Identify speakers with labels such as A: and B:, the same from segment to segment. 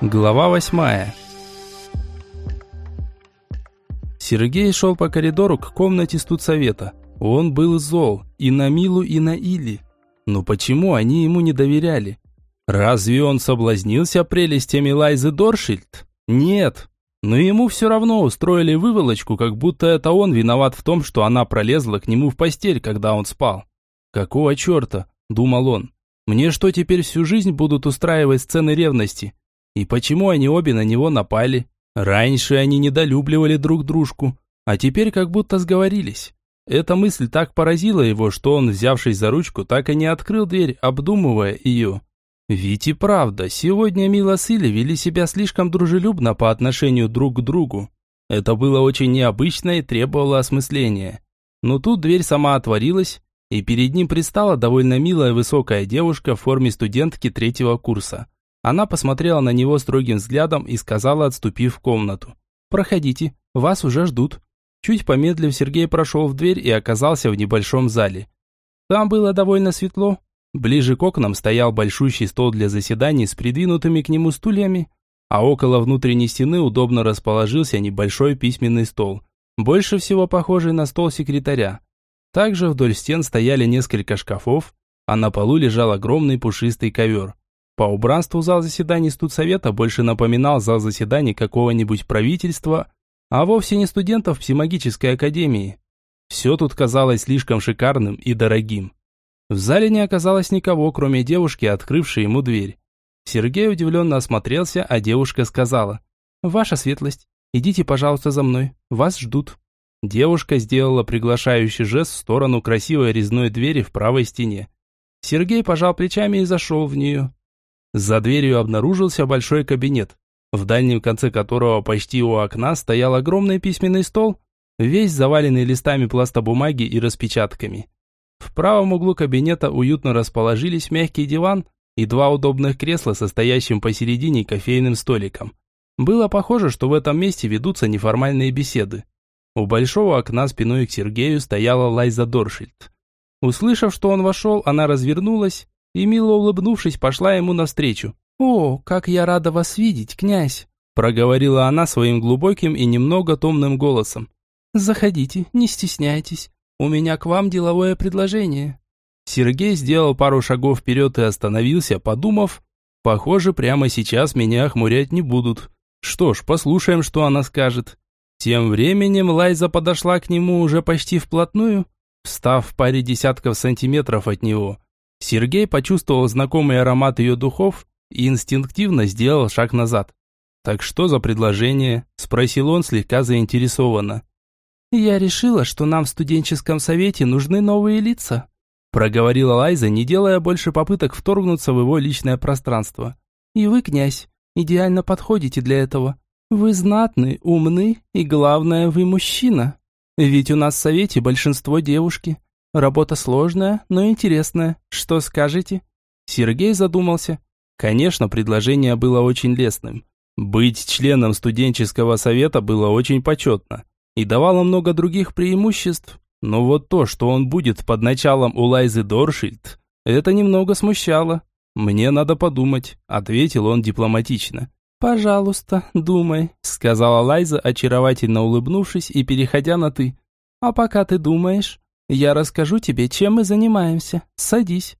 A: Глава восьмая. Сергей шел по коридору к комнате студсовета. Он был зол и на Милу, и на Или. Но почему они ему не доверяли? Разве он соблазнился прелестями Лайзы Доршильд? Нет. Но ему все равно устроили выволочку, как будто это он виноват в том, что она пролезла к нему в постель, когда он спал. «Какого черта?» – думал он. «Мне что, теперь всю жизнь будут устраивать сцены ревности?» И почему они обе на него напали? Раньше они недолюбливали друг дружку, а теперь как будто сговорились. Эта мысль так поразила его, что он, взявшись за ручку, так и не открыл дверь, обдумывая ее. Ведь и правда, сегодня Мила с Илли вели себя слишком дружелюбно по отношению друг к другу. Это было очень необычно и требовало осмысления. Но тут дверь сама отворилась, и перед ним предстала довольно милая высокая девушка в форме студентки третьего курса. Она посмотрела на него строгим взглядом и сказала, отступив в комнату. «Проходите, вас уже ждут». Чуть помедлив, Сергей прошел в дверь и оказался в небольшом зале. Там было довольно светло. Ближе к окнам стоял большущий стол для заседаний с придвинутыми к нему стульями, а около внутренней стены удобно расположился небольшой письменный стол, больше всего похожий на стол секретаря. Также вдоль стен стояли несколько шкафов, а на полу лежал огромный пушистый ковер. По убранству зал заседаний студсовета больше напоминал зал заседаний какого-нибудь правительства, а вовсе не студентов псимагической академии. Все тут казалось слишком шикарным и дорогим. В зале не оказалось никого, кроме девушки, открывшей ему дверь. Сергей удивленно осмотрелся, а девушка сказала, «Ваша светлость, идите, пожалуйста, за мной, вас ждут». Девушка сделала приглашающий жест в сторону красивой резной двери в правой стене. Сергей пожал плечами и зашел в нее. За дверью обнаружился большой кабинет, в дальнем конце которого почти у окна стоял огромный письменный стол, весь заваленный листами пластобумаги и распечатками. В правом углу кабинета уютно расположились мягкий диван и два удобных кресла, состоящим посередине кофейным столиком. Было похоже, что в этом месте ведутся неформальные беседы. У большого окна спиной к Сергею стояла Лайза Доршильд. Услышав, что он вошел, она развернулась и, мило улыбнувшись, пошла ему навстречу. «О, как я рада вас видеть, князь!» проговорила она своим глубоким и немного томным голосом. «Заходите, не стесняйтесь. У меня к вам деловое предложение». Сергей сделал пару шагов вперед и остановился, подумав, «Похоже, прямо сейчас меня охмурять не будут. Что ж, послушаем, что она скажет». Тем временем Лайза подошла к нему уже почти вплотную, встав в паре десятков сантиметров от него – Сергей почувствовал знакомый аромат ее духов и инстинктивно сделал шаг назад. «Так что за предложение?» – спросил он слегка заинтересованно. «Я решила, что нам в студенческом совете нужны новые лица», – проговорила Лайза, не делая больше попыток вторгнуться в его личное пространство. «И вы, князь, идеально подходите для этого. Вы знатны, умны и, главное, вы мужчина. Ведь у нас в совете большинство девушки. Работа сложная, но интересная. Что скажете?» Сергей задумался. Конечно, предложение было очень лестным. Быть членом студенческого совета было очень почетно и давало много других преимуществ. Но вот то, что он будет под началом у Лайзы Доршильд, это немного смущало. «Мне надо подумать», — ответил он дипломатично. «Пожалуйста, думай», — сказала Лайза, очаровательно улыбнувшись и переходя на «ты». «А пока ты думаешь, я расскажу тебе, чем мы занимаемся. Садись».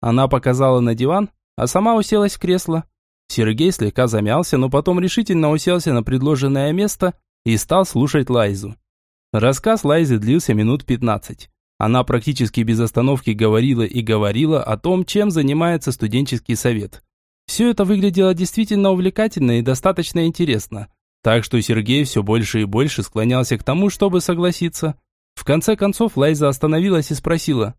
A: Она показала на диван, а сама уселась в кресло. Сергей слегка замялся, но потом решительно уселся на предложенное место и стал слушать Лайзу. Рассказ Лайзы длился минут пятнадцать. Она практически без остановки говорила и говорила о том, чем занимается студенческий совет. Все это выглядело действительно увлекательно и достаточно интересно. Так что Сергей все больше и больше склонялся к тому, чтобы согласиться. В конце концов Лайза остановилась и спросила.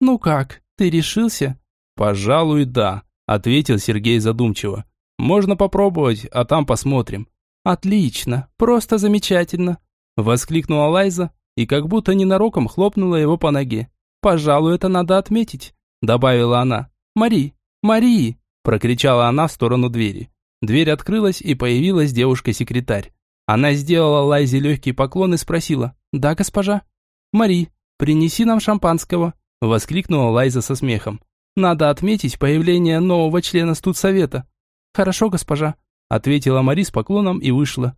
A: «Ну как, ты решился?» «Пожалуй, да», – ответил Сергей задумчиво. «Можно попробовать, а там посмотрим». «Отлично, просто замечательно», – воскликнула Лайза и как будто ненароком хлопнула его по ноге. «Пожалуй, это надо отметить», – добавила она. «Мари, Мари!» – прокричала она в сторону двери. Дверь открылась, и появилась девушка-секретарь. Она сделала Лайзе легкий поклон и спросила. «Да, госпожа?» «Мари, принеси нам шампанского!» – воскликнула Лайза со смехом. «Надо отметить появление нового члена студсовета». «Хорошо, госпожа», – ответила Мари с поклоном и вышла.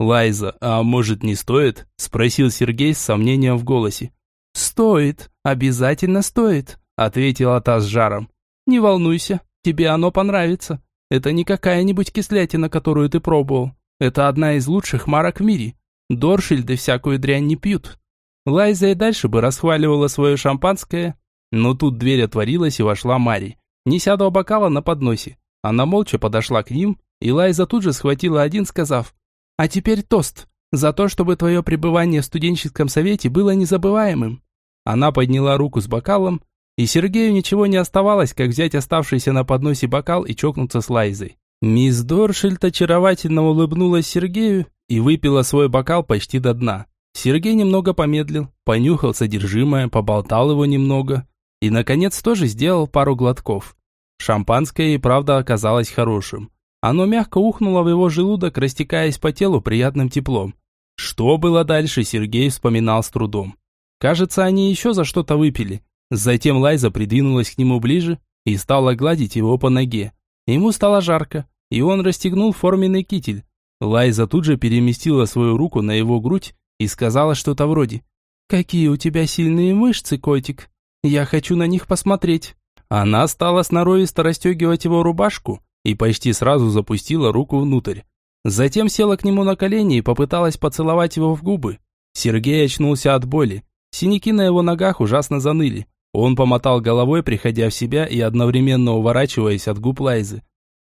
A: «Лайза, а может не стоит?» – спросил Сергей с сомнением в голосе. «Стоит, обязательно стоит», – ответила та с жаром. «Не волнуйся, тебе оно понравится. Это не какая-нибудь кислятина, которую ты пробовал. Это одна из лучших марок в мире. Доршильды всякую дрянь не пьют». Лайза и дальше бы расхваливала свое шампанское, но тут дверь отворилась и вошла Мари, неся два бокала на подносе. Она молча подошла к ним, и Лайза тут же схватила один, сказав, «А теперь тост, за то, чтобы твое пребывание в студенческом совете было незабываемым». Она подняла руку с бокалом, и Сергею ничего не оставалось, как взять оставшийся на подносе бокал и чокнуться с Лайзой. Мисс Доршильд очаровательно улыбнулась Сергею и выпила свой бокал почти до дна. Сергей немного помедлил, понюхал содержимое, поболтал его немного и, наконец, тоже сделал пару глотков. Шампанское и правда оказалось хорошим. Оно мягко ухнуло в его желудок, растекаясь по телу приятным теплом. Что было дальше, Сергей вспоминал с трудом. Кажется, они еще за что-то выпили. Затем Лайза придвинулась к нему ближе и стала гладить его по ноге. Ему стало жарко, и он расстегнул форменный китель. Лайза тут же переместила свою руку на его грудь и сказала что-то вроде «Какие у тебя сильные мышцы, котик! Я хочу на них посмотреть!» Она стала сноровисто расстегивать его рубашку, и почти сразу запустила руку внутрь. Затем села к нему на колени и попыталась поцеловать его в губы. Сергей очнулся от боли. Синяки на его ногах ужасно заныли. Он помотал головой, приходя в себя и одновременно уворачиваясь от губ Лайзы.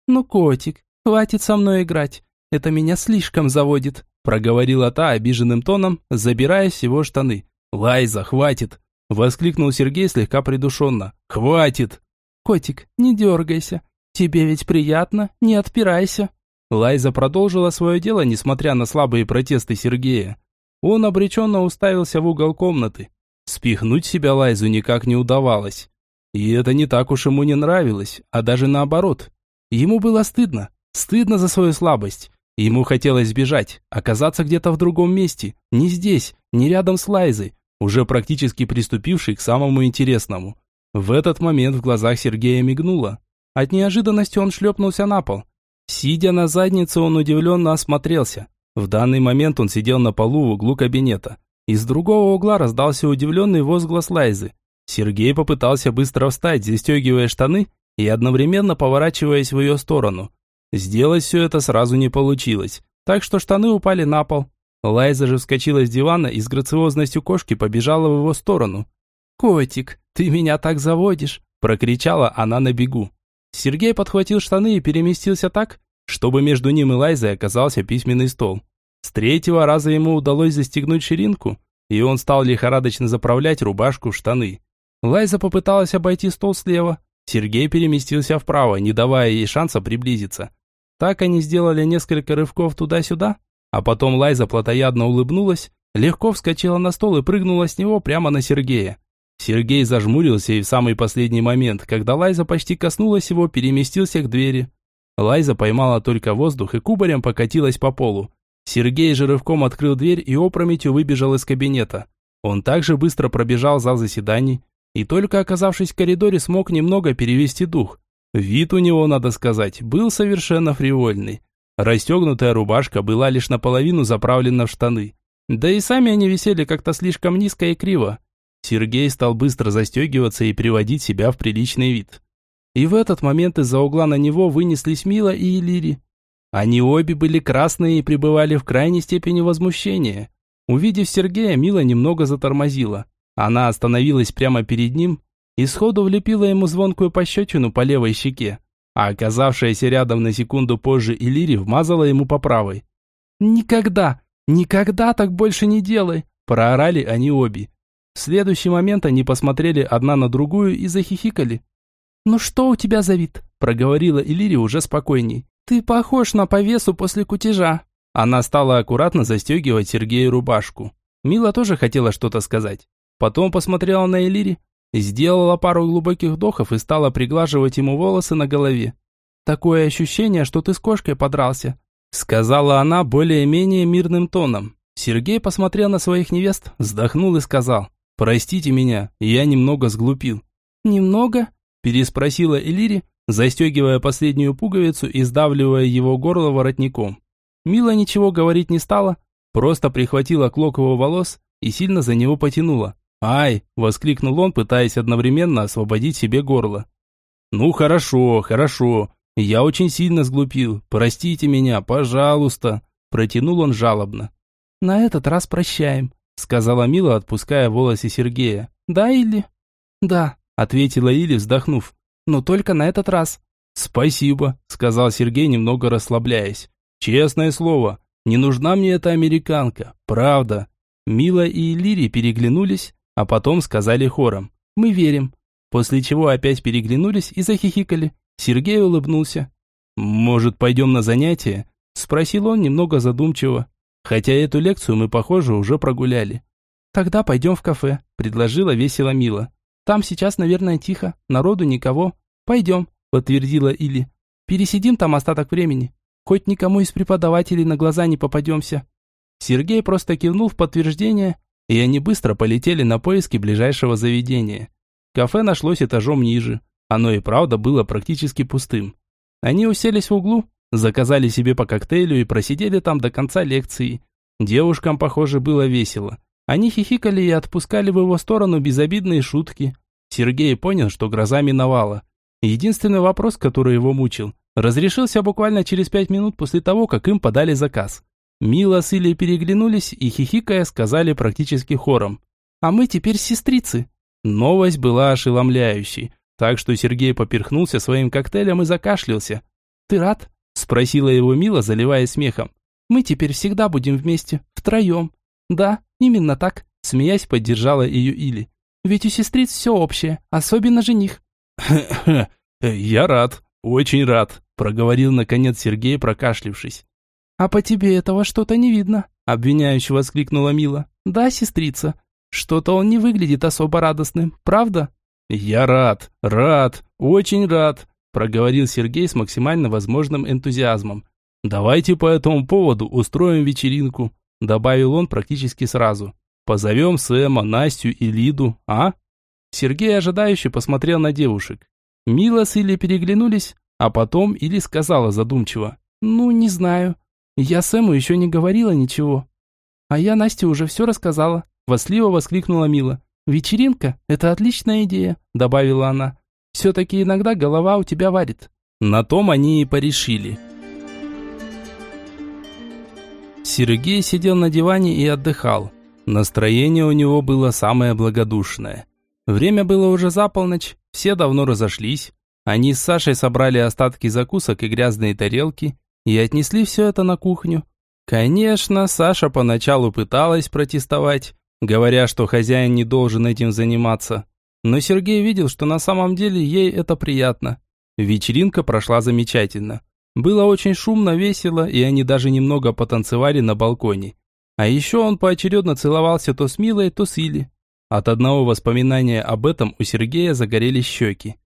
A: «Ну, котик, хватит со мной играть. Это меня слишком заводит», проговорила та обиженным тоном, забирая с его штаны. «Лайза, хватит!» воскликнул Сергей слегка придушенно. «Хватит!» «Котик, не дергайся. «Тебе ведь приятно, не отпирайся». Лайза продолжила свое дело, несмотря на слабые протесты Сергея. Он обреченно уставился в угол комнаты. Спихнуть себя Лайзу никак не удавалось. И это не так уж ему не нравилось, а даже наоборот. Ему было стыдно. Стыдно за свою слабость. Ему хотелось сбежать, оказаться где-то в другом месте. Не здесь, не рядом с Лайзой, уже практически приступившей к самому интересному. В этот момент в глазах Сергея мигнуло. От неожиданности он шлепнулся на пол. Сидя на заднице, он удивленно осмотрелся. В данный момент он сидел на полу в углу кабинета. Из другого угла раздался удивленный возглас Лайзы. Сергей попытался быстро встать, застегивая штаны и одновременно поворачиваясь в ее сторону. Сделать все это сразу не получилось, так что штаны упали на пол. Лайза же вскочила с дивана и с грациозностью кошки побежала в его сторону. «Котик, ты меня так заводишь!» – прокричала она на бегу. Сергей подхватил штаны и переместился так, чтобы между ним и Лайзой оказался письменный стол. С третьего раза ему удалось застегнуть ширинку, и он стал лихорадочно заправлять рубашку в штаны. Лайза попыталась обойти стол слева. Сергей переместился вправо, не давая ей шанса приблизиться. Так они сделали несколько рывков туда-сюда, а потом Лайза плотоядно улыбнулась, легко вскочила на стол и прыгнула с него прямо на Сергея. Сергей зажмурился и в самый последний момент, когда Лайза почти коснулась его, переместился к двери. Лайза поймала только воздух и кубарем покатилась по полу. Сергей же рывком открыл дверь и опрометью выбежал из кабинета. Он также быстро пробежал зал заседаний и только оказавшись в коридоре смог немного перевести дух. Вид у него, надо сказать, был совершенно фривольный. Расстегнутая рубашка была лишь наполовину заправлена в штаны. Да и сами они висели как-то слишком низко и криво. Сергей стал быстро застегиваться и приводить себя в приличный вид. И в этот момент из-за угла на него вынеслись Мила и Элири. Они обе были красные и пребывали в крайней степени возмущения. Увидев Сергея, Мила немного затормозила. Она остановилась прямо перед ним и сходу влепила ему звонкую пощечину по левой щеке, а оказавшаяся рядом на секунду позже Элири вмазала ему по правой. «Никогда, никогда так больше не делай!» – проорали они обе. В следующий момент они посмотрели одна на другую и захихикали. «Ну что у тебя за вид?» – проговорила Иллири уже спокойней. «Ты похож на повесу после кутежа». Она стала аккуратно застегивать Сергею рубашку. Мила тоже хотела что-то сказать. Потом посмотрела на Элири, сделала пару глубоких вдохов и стала приглаживать ему волосы на голове. «Такое ощущение, что ты с кошкой подрался», сказала она более-менее мирным тоном. Сергей посмотрел на своих невест, вздохнул и сказал, «Простите меня, я немного сглупил». «Немного?» – переспросила Элири, застегивая последнюю пуговицу и сдавливая его горло воротником. Мила ничего говорить не стала, просто прихватила клок его волос и сильно за него потянула. «Ай!» – воскликнул он, пытаясь одновременно освободить себе горло. «Ну хорошо, хорошо. Я очень сильно сглупил. Простите меня, пожалуйста!» – протянул он жалобно. «На этот раз прощаем», – сказала Мила, отпуская волосы Сергея. «Да или?» «Да», – ответила Или, вздохнув. «Но только на этот раз». «Спасибо», – сказал Сергей, немного расслабляясь. «Честное слово, не нужна мне эта американка, правда». Мила и Лири переглянулись, а потом сказали хором «Мы верим», после чего опять переглянулись и захихикали. Сергей улыбнулся. «Может, пойдем на занятия?» – спросил он немного задумчиво. Хотя эту лекцию мы, похоже, уже прогуляли. «Тогда пойдем в кафе», – предложила весело Мила. «Там сейчас, наверное, тихо, народу никого. Пойдем», – подтвердила Или. «Пересидим там остаток времени. Хоть никому из преподавателей на глаза не попадемся». Сергей просто кивнул в подтверждение и они быстро полетели на поиски ближайшего заведения. Кафе нашлось этажом ниже. Оно и правда было практически пустым. Они уселись в углу, заказали себе по коктейлю и просидели там до конца лекции. Девушкам, похоже, было весело. Они хихикали и отпускали в его сторону безобидные шутки. Сергей понял, что гроза миновала. Единственный вопрос, который его мучил, разрешился буквально через пять минут после того, как им подали заказ. Мила с Илей переглянулись и, хихикая, сказали практически хором. «А мы теперь сестрицы». Новость была ошеломляющей, так что Сергей поперхнулся своим коктейлем и закашлялся. «Ты рад?» – спросила его Мила, заливая смехом. «Мы теперь всегда будем вместе, втроем». «Да, именно так», – смеясь поддержала ее Или. «Ведь у сестриц все общее, особенно жених». «Я рад, очень рад», – проговорил наконец Сергей, прокашлившись.
B: «А по тебе этого что-то не видно», – обвиняюще воскликнула Мила. «Да, сестрица, что-то он не выглядит особо радостным, правда?»
A: «Я рад, рад, очень рад», – проговорил Сергей с максимально возможным энтузиазмом. «Давайте по этому поводу устроим вечеринку», – добавил он практически сразу. «Позовем Сэма, Настю и Лиду, а?» Сергей ожидающе посмотрел на девушек. Мила с Илли переглянулись, а потом Или сказала задумчиво.
B: «Ну, не знаю. Я Сэму еще не говорила ничего. А я Насте уже все рассказала. Восливо воскликнула Мила. «Вечеринка – это отличная идея», – добавила она. «Все-таки иногда голова у тебя варит».
A: На том они и порешили. Сергей сидел на диване и отдыхал. Настроение у него было самое благодушное. Время было уже за полночь, все давно разошлись. Они с Сашей собрали остатки закусок и грязные тарелки и отнесли все это на кухню. Конечно, Саша поначалу пыталась протестовать, говоря, что хозяин не должен этим заниматься. Но Сергей видел, что на самом деле ей это приятно. Вечеринка прошла замечательно. Было очень шумно, весело, и они даже немного потанцевали на балконе. А еще он поочередно целовался то с Милой, то с Или. От одного воспоминания об этом у Сергея загорелись щеки.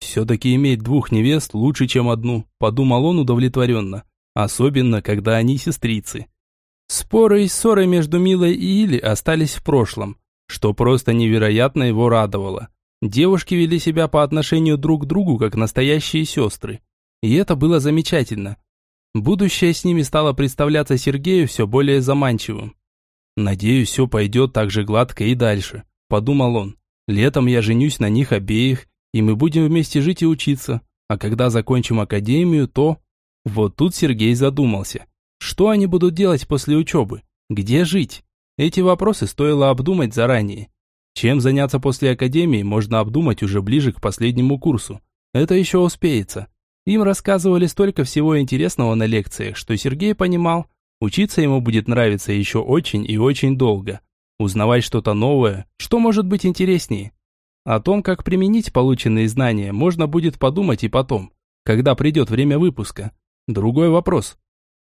A: «Все-таки иметь двух невест лучше, чем одну», – подумал он удовлетворенно. Особенно, когда они сестрицы. Споры и ссоры между Милой и Или остались в прошлом, что просто невероятно его радовало. Девушки вели себя по отношению друг к другу, как настоящие сестры. И это было замечательно. Будущее с ними стало представляться Сергею все более заманчивым. «Надеюсь, все пойдет так же гладко и дальше», – подумал он. «Летом я женюсь на них обеих, и мы будем вместе жить и учиться. А когда закончим академию, то... Вот тут Сергей задумался. Что они будут делать после учебы? Где жить? Эти вопросы стоило обдумать заранее. Чем заняться после академии, можно обдумать уже ближе к последнему курсу. Это еще успеется. Им рассказывали столько всего интересного на лекциях, что Сергей понимал, учиться ему будет нравиться еще очень и очень долго. Узнавать что-то новое, что может быть интереснее. О том, как применить полученные знания, можно будет подумать и потом, когда придет время выпуска. Другой вопрос.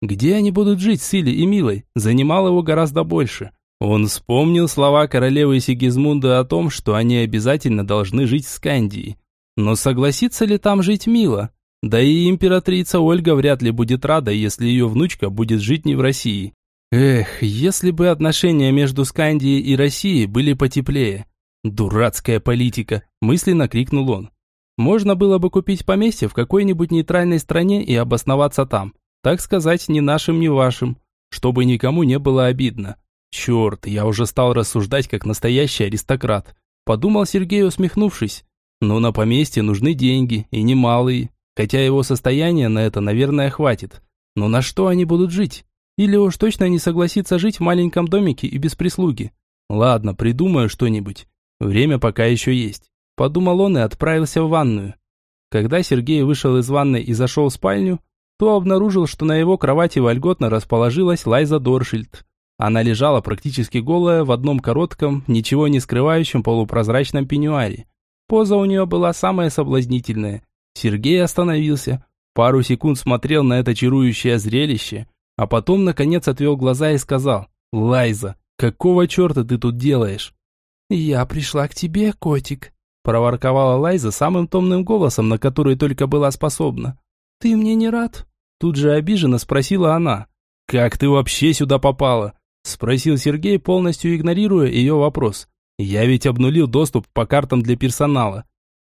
A: Где они будут жить с Илей и Милой, занимал его гораздо больше. Он вспомнил слова королевы Сигизмунда о том, что они обязательно должны жить в Скандии. Но согласится ли там жить Мила? Да и императрица Ольга вряд ли будет рада, если ее внучка будет жить не в России. Эх, если бы отношения между Скандией и Россией были потеплее. «Дурацкая политика!» – мысленно крикнул он. Можно было бы купить поместье в какой-нибудь нейтральной стране и обосноваться там. Так сказать, ни нашим, ни вашим. Чтобы никому не было обидно. Черт, я уже стал рассуждать как настоящий аристократ. Подумал Сергей, усмехнувшись. Но на поместье нужны деньги, и немалые. Хотя его состояние на это, наверное, хватит. Но на что они будут жить? Или уж точно не согласится жить в маленьком домике и без прислуги? Ладно, придумаю что-нибудь. Время пока еще есть. Подумал он и отправился в ванную. Когда Сергей вышел из ванной и зашел в спальню, то обнаружил, что на его кровати вольготно расположилась Лайза Доршильд. Она лежала практически голая в одном коротком, ничего не скрывающем полупрозрачном пеньюаре. Поза у нее была самая соблазнительная. Сергей остановился, пару секунд смотрел на это чарующее зрелище, а потом, наконец, отвел глаза и сказал, «Лайза, какого черта ты тут делаешь?»
B: «Я пришла к тебе, котик», –
A: проворковала Лайза самым томным голосом, на который только была способна.
B: «Ты мне не рад?»
A: Тут же обиженно спросила она. «Как ты вообще сюда попала?» Спросил Сергей, полностью игнорируя ее вопрос. «Я ведь обнулил доступ по картам для персонала».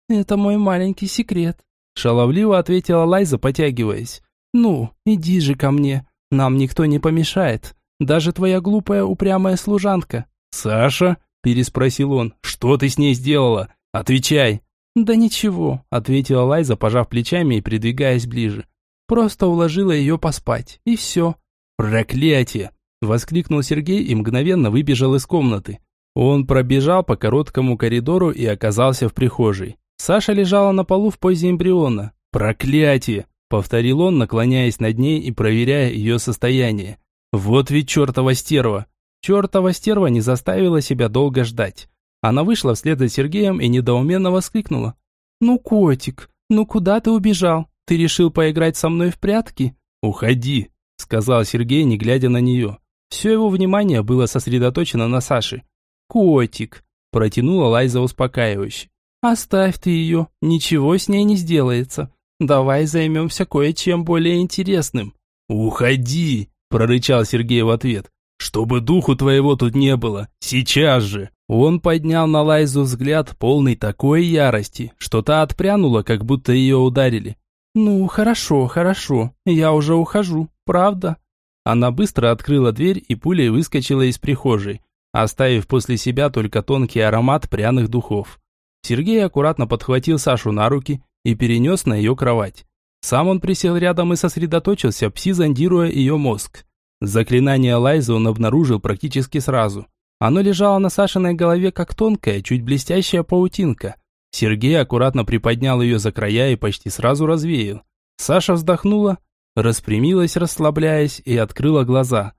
B: «Это мой маленький секрет», –
A: шаловливо ответила Лайза, потягиваясь.
B: «Ну, иди же ко мне, нам никто не помешает, даже твоя глупая упрямая служанка».
A: «Саша?» – переспросил он. «Что ты с ней сделала? Отвечай!»
B: «Да ничего», – ответила Лайза, пожав плечами и придвигаясь ближе. «Просто уложила ее поспать, и все».
A: «Проклятие!» Воскликнул Сергей и мгновенно выбежал из комнаты. Он пробежал по короткому коридору и оказался в прихожей. Саша лежала на полу в позе эмбриона. «Проклятие!» – повторил он, наклоняясь над ней и проверяя ее состояние. «Вот ведь чертова стерва!» Чертова стерва не заставила себя долго ждать. Она вышла вслед за Сергеем и недоуменно воскликнула.
B: «Ну, котик, ну куда ты убежал? Ты решил поиграть со мной в прятки?»
A: «Уходи», – сказал Сергей, не глядя на нее. Все его внимание было сосредоточено на Саше.
B: «Котик», –
A: протянула Лайза успокаивающе.
B: «Оставь ты ее, ничего с ней не сделается. Давай займемся кое-чем более интересным».
A: «Уходи!» – прорычал Сергей в ответ. «Чтобы духу твоего тут не было, сейчас же!» Он поднял на Лайзу взгляд, полный такой ярости, что та отпрянула, как будто ее ударили.
B: «Ну, хорошо, хорошо, я уже ухожу, правда?»
A: Она быстро открыла дверь и пулей выскочила из прихожей, оставив после себя только тонкий аромат пряных духов. Сергей аккуратно подхватил Сашу на руки и перенес на ее кровать. Сам он присел рядом и сосредоточился, пси-зондируя ее мозг. Заклинание Лайзы он обнаружил практически сразу. Оно лежало на Сашиной голове, как тонкая, чуть блестящая паутинка. Сергей аккуратно приподнял ее за края и почти сразу развеял. Саша вздохнула, распрямилась, расслабляясь, и открыла глаза.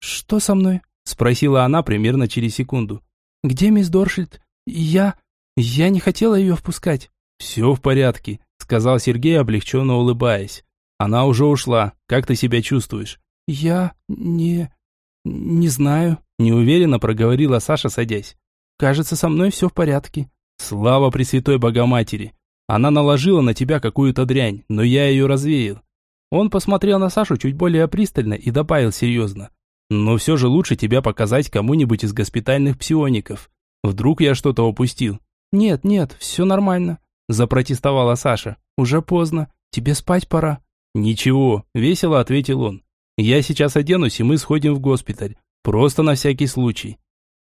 B: «Что со мной?»
A: – спросила она примерно через секунду.
B: «Где мисс Доршильд? Я... я не хотела ее впускать».
A: «Все в порядке», – сказал Сергей, облегченно улыбаясь. «Она уже ушла. Как ты себя чувствуешь?»
B: «Я... не... не знаю», –
A: неуверенно проговорила Саша, садясь.
B: «Кажется, со мной все в порядке».
A: «Слава Пресвятой Богоматери! Она наложила на тебя какую-то дрянь, но я ее развеял. Он посмотрел на Сашу чуть более пристально и добавил серьезно. «Но все же лучше тебя показать кому-нибудь из госпитальных псиоников. Вдруг я что-то упустил?»
B: «Нет, нет, все нормально», – запротестовала Саша. «Уже поздно. Тебе спать пора».
A: «Ничего», – весело ответил он. «Я сейчас оденусь, и мы сходим в госпиталь. Просто на всякий случай».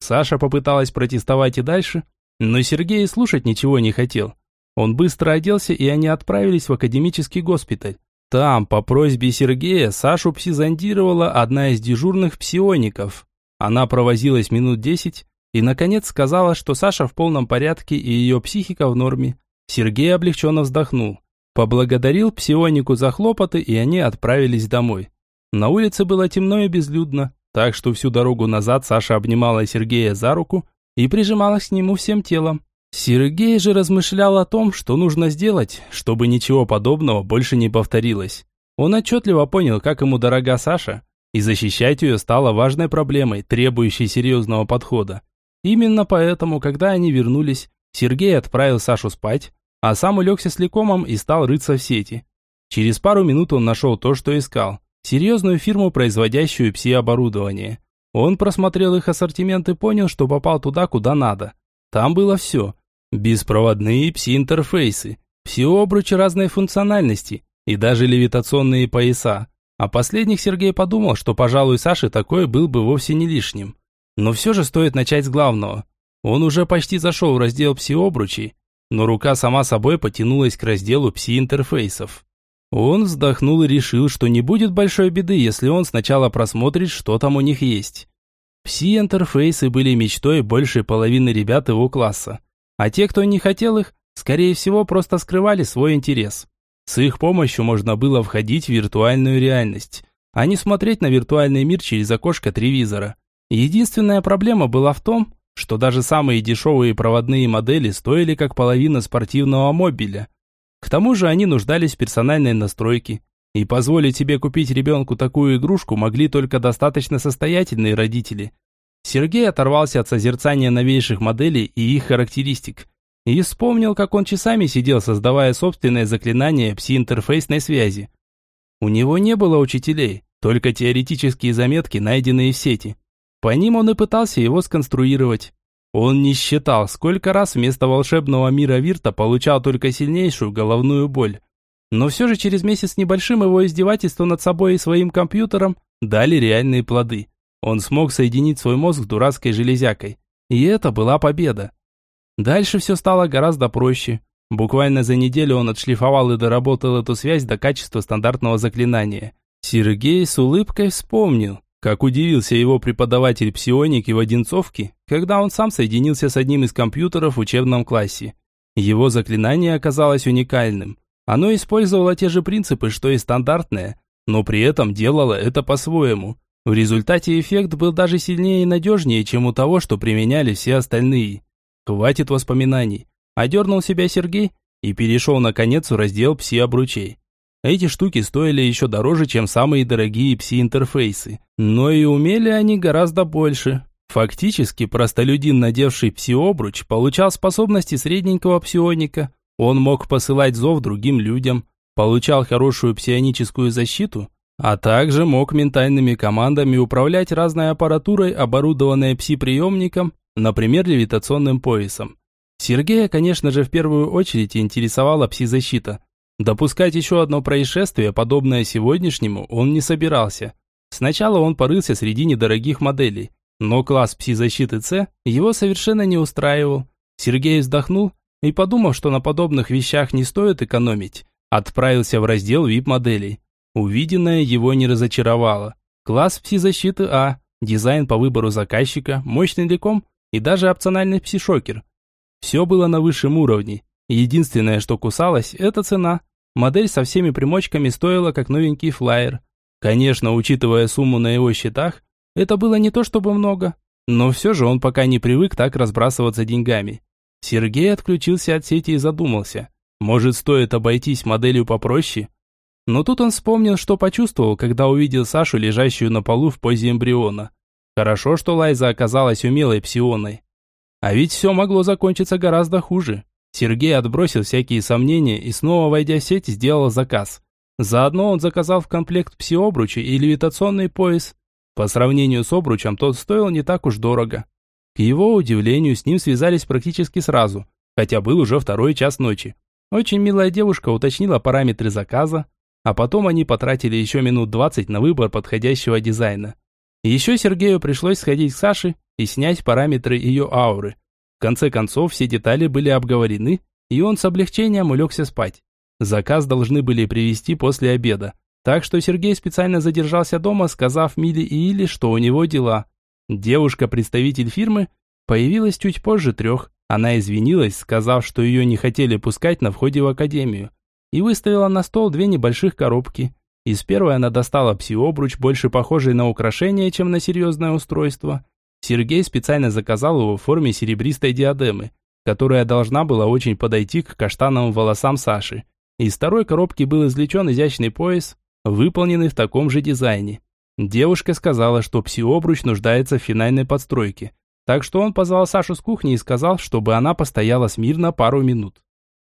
A: Саша попыталась протестовать и дальше, но Сергей слушать ничего не хотел. Он быстро оделся, и они отправились в академический госпиталь. Там, по просьбе Сергея, Сашу псизондировала одна из дежурных псиоников. Она провозилась минут десять и, наконец, сказала, что Саша в полном порядке и ее психика в норме. Сергей облегченно вздохнул. Поблагодарил псионику за хлопоты, и они отправились домой. На улице было темно и безлюдно, так что всю дорогу назад Саша обнимала Сергея за руку и прижималась к нему всем телом. Сергей же размышлял о том, что нужно сделать, чтобы ничего подобного больше не повторилось. Он отчетливо понял, как ему дорога Саша, и защищать ее стало важной проблемой, требующей серьезного подхода. Именно поэтому, когда они вернулись, Сергей отправил Сашу спать, а сам улегся с лекомом и стал рыться в сети. Через пару минут он нашел то, что искал. Серьезную фирму, производящую пси-оборудование. Он просмотрел их ассортимент и понял, что попал туда, куда надо. Там было все. Беспроводные пси-интерфейсы, Все обручи разной функциональности и даже левитационные пояса. О последних Сергей подумал, что, пожалуй, Саше такое был бы вовсе не лишним. Но все же стоит начать с главного. Он уже почти зашел в раздел пси-обручей, но рука сама собой потянулась к разделу пси-интерфейсов. Он вздохнул и решил, что не будет большой беды, если он сначала просмотрит, что там у них есть. Пси-интерфейсы были мечтой большей половины ребят его класса. А те, кто не хотел их, скорее всего, просто скрывали свой интерес. С их помощью можно было входить в виртуальную реальность, а не смотреть на виртуальный мир через окошко телевизора. Единственная проблема была в том, что даже самые дешевые проводные модели стоили как половина спортивного мобиля. К тому же они нуждались в персональной настройке, и позволить себе купить ребенку такую игрушку могли только достаточно состоятельные родители. Сергей оторвался от созерцания новейших моделей и их характеристик, и вспомнил, как он часами сидел, создавая собственное заклинание пси-интерфейсной связи. У него не было учителей, только теоретические заметки, найденные в сети. По ним он и пытался его сконструировать. Он не считал, сколько раз вместо волшебного мира Вирта получал только сильнейшую головную боль. Но все же через месяц небольшим его издевательства над собой и своим компьютером дали реальные плоды. Он смог соединить свой мозг с дурацкой железякой. И это была победа. Дальше все стало гораздо проще. Буквально за неделю он отшлифовал и доработал эту связь до качества стандартного заклинания. Сергей с улыбкой вспомнил, как удивился его преподаватель псионики в Одинцовке, когда он сам соединился с одним из компьютеров в учебном классе. Его заклинание оказалось уникальным. Оно использовало те же принципы, что и стандартное, но при этом делало это по-своему. В результате эффект был даже сильнее и надежнее, чем у того, что применяли все остальные. Хватит воспоминаний. Одернул себя Сергей и перешел наконец в раздел пси-обручей. Эти штуки стоили еще дороже, чем самые дорогие пси-интерфейсы. Но и умели они гораздо больше. Фактически, простолюдин, надевший пси-обруч, получал способности средненького псионика. Он мог посылать зов другим людям, получал хорошую псионическую защиту, а также мог ментальными командами управлять разной аппаратурой, оборудованной пси-приемником, например, левитационным поясом. Сергея, конечно же, в первую очередь интересовала пси-защита – Допускать еще одно происшествие, подобное сегодняшнему, он не собирался. Сначала он порылся среди недорогих моделей, но класс пси-защиты С его совершенно не устраивал. Сергей вздохнул и, подумав, что на подобных вещах не стоит экономить, отправился в раздел VIP-моделей. Увиденное его не разочаровало. Класс пси-защиты А, дизайн по выбору заказчика, мощный леком и даже опциональный пси-шокер. Все было на высшем уровне. Единственное, что кусалось, это цена. Модель со всеми примочками стоила как новенький флайер. Конечно, учитывая сумму на его счетах, это было не то чтобы много, но все же он пока не привык так разбрасываться деньгами. Сергей отключился от сети и задумался. Может, стоит обойтись моделью попроще? Но тут он вспомнил, что почувствовал, когда увидел Сашу, лежащую на полу в позе эмбриона. Хорошо, что Лайза оказалась умелой псионой. А ведь все могло закончиться гораздо хуже. Сергей отбросил всякие сомнения и снова войдя в сеть сделал заказ. Заодно он заказал в комплект пси-обручи и левитационный пояс. По сравнению с обручем тот стоил не так уж дорого. К его удивлению, с ним связались практически сразу, хотя был уже второй час ночи. Очень милая девушка уточнила параметры заказа, а потом они потратили еще минут 20 на выбор подходящего дизайна. Еще Сергею пришлось сходить к Саше и снять параметры ее ауры. В конце концов, все детали были обговорены, и он с облегчением улегся спать. Заказ должны были привезти после обеда, так что Сергей специально задержался дома, сказав Миле и Иле, что у него дела. Девушка-представитель фирмы появилась чуть позже трех. Она извинилась, сказав, что ее не хотели пускать на входе в академию, и выставила на стол две небольших коробки. Из первой она достала пси-обруч, больше похожий на украшение, чем на серьезное устройство, Сергей специально заказал его в форме серебристой диадемы, которая должна была очень подойти к каштановым волосам Саши. Из второй коробки был извлечен изящный пояс, выполненный в таком же дизайне. Девушка сказала, что псиобруч нуждается в финальной подстройке, так что он позвал Сашу с кухни и сказал, чтобы она постояла смирно пару минут.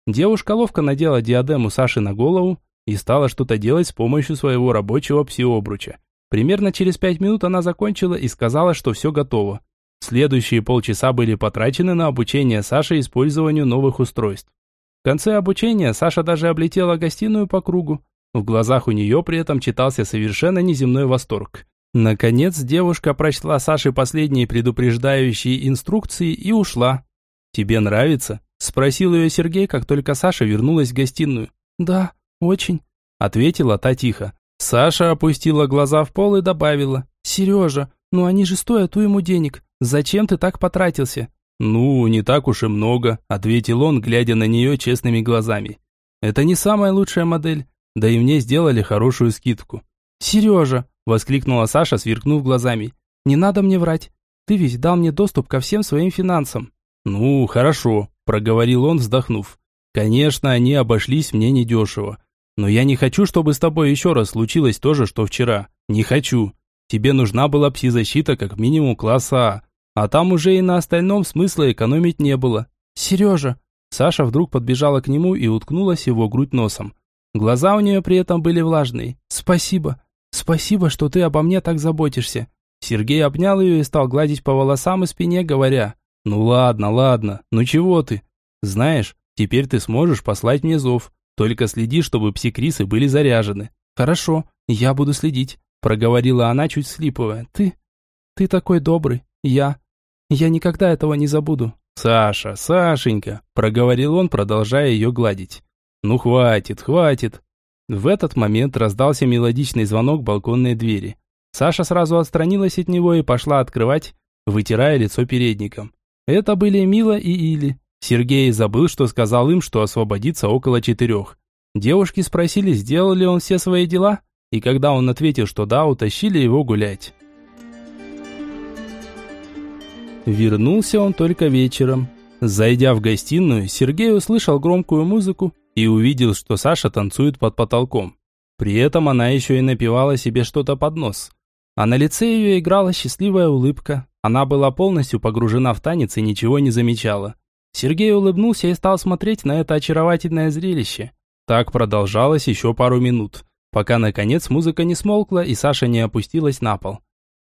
A: Девушка ловко надела диадему Саши на голову и стала что-то делать с помощью своего рабочего псиобруча. Примерно через пять минут она закончила и сказала, что все готово. Следующие полчаса были потрачены на обучение Саши использованию новых устройств. В конце обучения Саша даже облетела гостиную по кругу. В глазах у нее при этом читался совершенно неземной восторг. Наконец девушка прочла Саше последние предупреждающие инструкции и ушла. «Тебе нравится?» – спросил ее Сергей, как только Саша вернулась в гостиную.
B: «Да, очень», –
A: ответила та тихо. Саша опустила глаза в пол и добавила.
B: «Сережа, ну они же стоят ему денег. Зачем ты так потратился?»
A: «Ну, не так уж и много», – ответил он, глядя на нее честными глазами. «Это не самая лучшая модель, да и мне сделали хорошую скидку».
B: «Сережа!» – воскликнула Саша, сверкнув глазами. «Не надо мне врать. Ты ведь дал мне доступ ко всем своим финансам».
A: «Ну, хорошо», – проговорил он, вздохнув. «Конечно, они обошлись мне недешево. Но я не хочу, чтобы с тобой еще раз случилось то же, что вчера. Не хочу. Тебе нужна была пси-защита как минимум класса А. А там уже и на остальном смысла экономить не было.
B: Сережа.
A: Саша вдруг подбежала к нему и уткнулась его грудь носом. Глаза у нее при этом были влажные.
B: Спасибо. Спасибо, что ты обо мне так заботишься.
A: Сергей обнял ее и стал гладить по волосам и спине, говоря. Ну ладно, ладно, ну чего ты? Знаешь, теперь ты сможешь послать мне зов. Только следи, чтобы псикрисы были заряжены.
B: Хорошо, я буду следить, проговорила она, чуть слипывая. Ты... ты такой добрый. Я... Я никогда этого не забуду.
A: Саша, Сашенька, проговорил он, продолжая ее гладить. Ну хватит, хватит. В этот момент раздался мелодичный звонок балконной двери. Саша сразу отстранилась от него и пошла открывать, вытирая лицо передником. Это были Мила и Или. Сергей забыл, что сказал им, что освободится около четырех. Девушки спросили, сделал ли он все свои дела, и когда он ответил, что да, утащили его гулять. Вернулся он только вечером. Зайдя в гостиную, Сергей услышал громкую музыку и увидел, что Саша танцует под потолком. При этом она еще и напевала себе что-то под нос. А на лице ее играла счастливая улыбка. Она была полностью погружена в танец и ничего не замечала. Сергей улыбнулся и стал смотреть на это очаровательное зрелище. Так продолжалось еще пару минут, пока наконец музыка не смолкла и Саша не опустилась на пол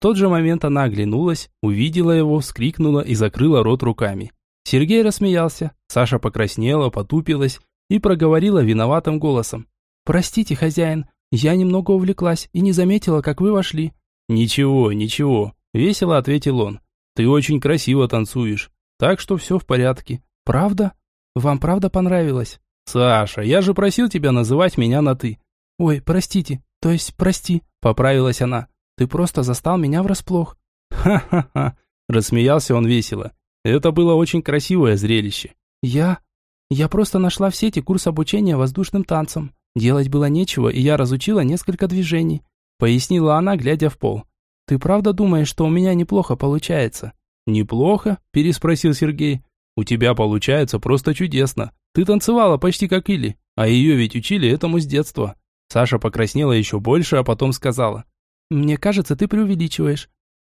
A: тот же момент она оглянулась, увидела его, вскрикнула и закрыла рот руками. Сергей рассмеялся, Саша покраснела, потупилась и проговорила виноватым голосом.
B: «Простите, хозяин, я немного увлеклась и не заметила, как вы вошли».
A: «Ничего, ничего», – весело ответил он. «Ты очень красиво танцуешь, так что все в порядке».
B: «Правда? Вам правда понравилось?»
A: «Саша, я же просил тебя называть меня на «ты».
B: «Ой, простите, то есть прости», – поправилась она. Ты просто застал меня врасплох».
A: «Ха-ха-ха!» – рассмеялся он весело. «Это было очень красивое зрелище».
B: «Я? Я просто нашла в сети курс обучения воздушным танцам. Делать было нечего, и я разучила несколько движений», – пояснила она, глядя в пол. «Ты правда думаешь, что у меня неплохо получается?»
A: «Неплохо?» – переспросил Сергей. «У тебя получается просто чудесно. Ты танцевала почти как Или, а ее ведь учили этому с детства». Саша покраснела еще больше, а потом сказала.
B: Мне кажется, ты преувеличиваешь.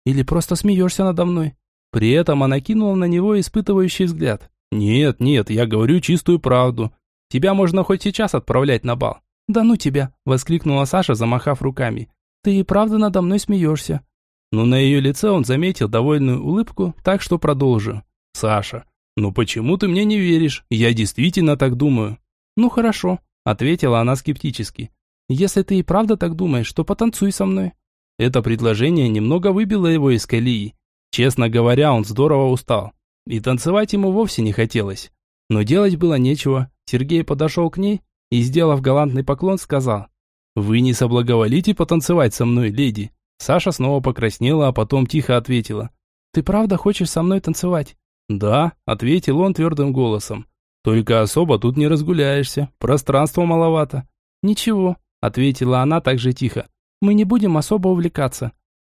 B: Или просто смеешься надо мной».
A: При этом она кинула на него испытывающий взгляд. «Нет, нет, я говорю чистую правду. Тебя можно хоть сейчас отправлять на бал».
B: «Да ну тебя!» – воскликнула Саша, замахав руками. «Ты и правда надо мной смеешься».
A: Но на ее лице он заметил довольную улыбку, так что продолжу. «Саша, ну почему ты мне не веришь? Я действительно так думаю».
B: «Ну хорошо», – ответила она скептически. «Если ты и правда так думаешь, то потанцуй со мной».
A: Это предложение немного выбило его из колеи. Честно говоря, он здорово устал. И танцевать ему вовсе не хотелось. Но делать было нечего. Сергей подошел к ней и, сделав галантный поклон, сказал. «Вы не соблаговолите потанцевать со мной, леди?» Саша снова покраснела, а потом тихо ответила.
B: «Ты правда хочешь со мной танцевать?»
A: «Да», — ответил он твердым голосом. «Только особо тут не разгуляешься, пространства маловато».
B: «Ничего», — ответила она также тихо. Мы не будем особо увлекаться».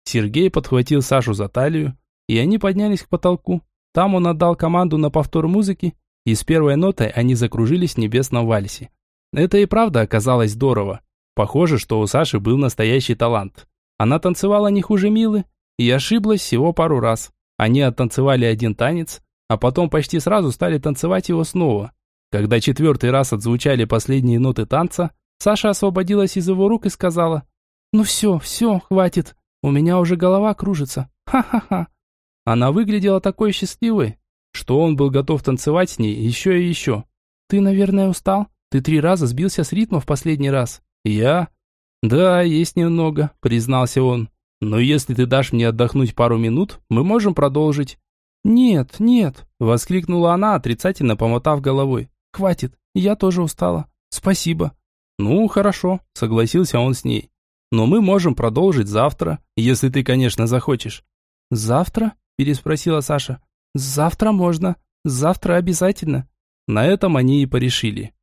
A: Сергей подхватил Сашу за талию, и они поднялись к потолку. Там он отдал команду на повтор музыки, и с первой нотой они закружились в небесном вальсе. Это и правда оказалось здорово. Похоже, что у Саши был настоящий талант. Она танцевала не хуже Милы, и ошиблась всего пару раз. Они оттанцевали один танец, а потом почти сразу стали танцевать его снова. Когда четвертый раз отзвучали последние ноты танца, Саша освободилась из его рук и сказала «Ну все, все, хватит. У меня уже голова кружится. Ха-ха-ха». Она выглядела такой счастливой, что он был готов танцевать с ней еще и еще.
B: Ты, наверное, устал? Ты три раза сбился с ритма в последний раз.
A: Я? Да, есть немного, признался он. Но если ты дашь мне отдохнуть пару минут, мы можем продолжить.
B: Нет, нет, воскликнула она, отрицательно помотав головой. Хватит, я тоже устала. Спасибо.
A: Ну, хорошо, согласился он с ней. Но мы можем продолжить завтра, если ты, конечно, захочешь.
B: Завтра? переспросила Саша. Завтра можно. Завтра обязательно.
A: На этом они и порешили.